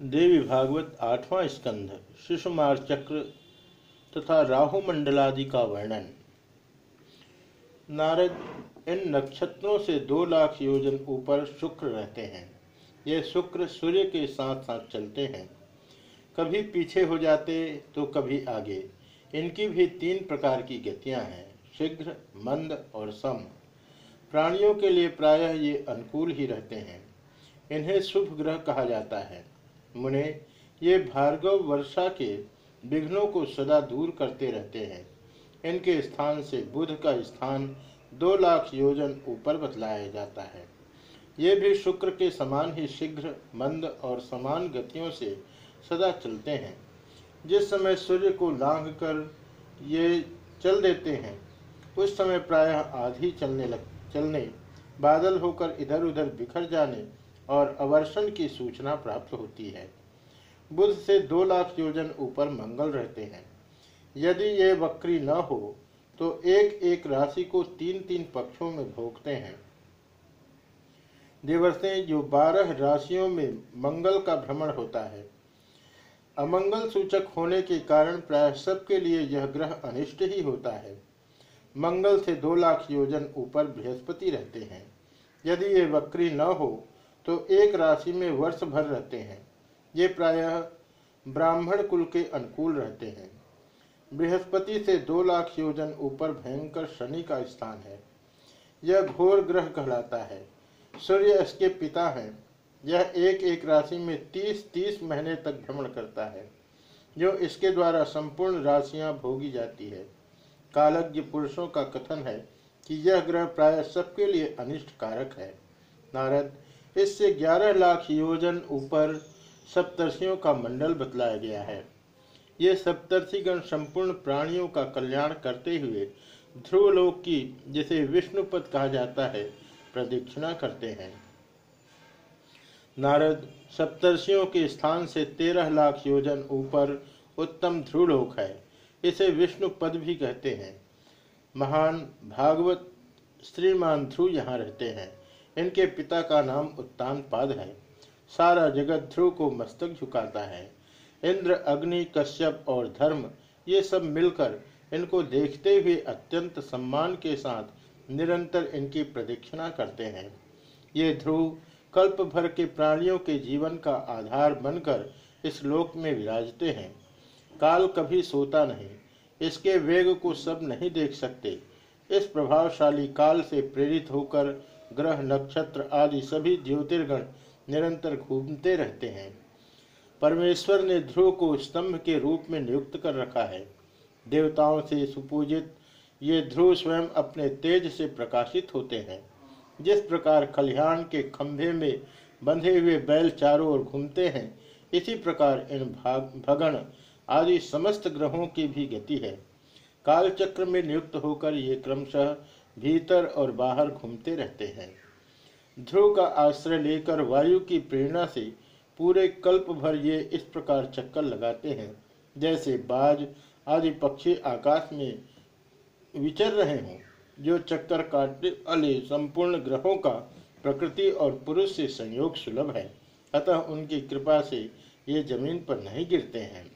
देवी भागवत आठवां स्कंध शिशुमार चक्र तथा राहु मंडलादि का वर्णन। नारद, इन नक्षत्रों से दो लाख योजन ऊपर शुक्र रहते हैं। ये शुक्र सूर्य के साथ साथ चलते हैं। कभी पीछे हो जाते तो कभी आगे। इनकी भी तीन प्रकार की गतियाँ हैं, शीघ्र, मंद और सम। प्राणियों के लिए प्रायः ये अनुकूल ही रहते हैं। इन्हें शुभ ग्रह कहा जाता है। मुने, ये भार्गव वर्षा के विघ्नों को सदा दूर करते रहते हैं। इनके स्थान से बुध का स्थान दो लाख योजन ऊपर बतलाया जाता है। ये भी शुक्र के समान ही शीघ्र, मंद और समान गतियों से सदा चलते हैं। जिस समय सूर्य को लांघ कर ये चल देते हैं, उस समय प्रायः आधी चलने लग, चलने, बादल होकर इधर उधर बिखर जाने और अवर्षण की सूचना प्राप्त होती है। बुध से दो लाख योजन ऊपर मंगल रहते हैं। यदि ये वक्री न हो तो एक एक राशि को तीन तीन पक्षों में भोगते हैं। दिवसें जो बारह राशियों में मंगल का भ्रमण होता है। अमंगल सूचक होने के कारण प्राय सबके लिए यह ग्रह अनिष्ट ही होता है। मंगल से दो लाख योजन ऊपर बृहस्पति रहते हैं। यदि ये वक्री न हो तो एक राशि में वर्ष भर रहते हैं। ये प्रायः ब्राह्मण कुल के अनुकूल रहते हैं। बृहस्पति से दो लाख योजन ऊपर भयंकर शनि का स्थान है। यह घोर ग्रह कहलाता है। सूर्य इसके पिता हैं। यह एक एक राशि में तीस तीस महीने तक भ्रमण करता है, जो इसके द्वारा संपूर्ण राशियाँ भोगी जाती है। कालज्ञ पुरुषों का कथन है कि यह ग्रह प्राय सबके लिए अनिष्ट कारक है। नारद इससे ग्यारह लाख योजन ऊपर सप्तर्षियों का मंडल बतलाया गया है। ये सप्तर्षिगण संपूर्ण प्राणियों का कल्याण करते हुए ध्रुवलोक की, जिसे विष्णुपद कहा जाता है, प्रदक्षिणा करते हैं। नारद, सप्तर्षियों के स्थान से तेरह लाख योजन ऊपर उत्तम ध्रुवलोक है। इसे विष्णु पद भी कहते हैं। महान भागवत श्रीमान ध्रुव यहाँ रहते हैं। इनके पिता का नाम उत्तान है। सारा जगत ध्रुव को मस्तक झुकाता है। इंद्र, अग्नि, कश्यप और धर्म, ये सब मिलकर इनको देखते हुए अत्यंत सम्मान के साथ निरंतर इनकी प्रदक्षिणा करते हैं। ये ध्रुव कल्प भर के प्राणियों के जीवन का आधार बनकर इस लोक में विराजते हैं। काल कभी सोता नहीं, इसके वेग को सब नहीं देख सकते। इस प्रभावशाली काल से प्रेरित होकर ग्रह, नक्षत्र आदि सभी ज्योतिर्गण निरंतर घूमते रहते हैं। परमेश्वर ने ध्रुव को स्तंभ के रूप में नियुक्त कर रखा है। देवताओं से सुपूजित ये ध्रुव स्वयं अपने तेज से प्रकाशित होते हैं। जिस प्रकार खलिहान के खंभे में बंधे हुए बैल चारों ओर घूमते हैं, इसी प्रकार इन भाग, भगण आदि समस्त ग्रहों की भी गति है। कालचक्र में नियुक्त होकर ये क्रमशः भीतर और बाहर घूमते रहते हैं। ध्रुव का आश्रय लेकर वायु की प्रेरणा से पूरे कल्प भर ये इस प्रकार चक्कर लगाते हैं, जैसे बाज आदि पक्षी आकाश में विचर रहे हों, जो चक्कर काटने वाले संपूर्ण ग्रहों का प्रकृति और पुरुष से संयोग सुलभ है। अतः उनकी कृपा से ये ज़मीन पर नहीं गिरते हैं।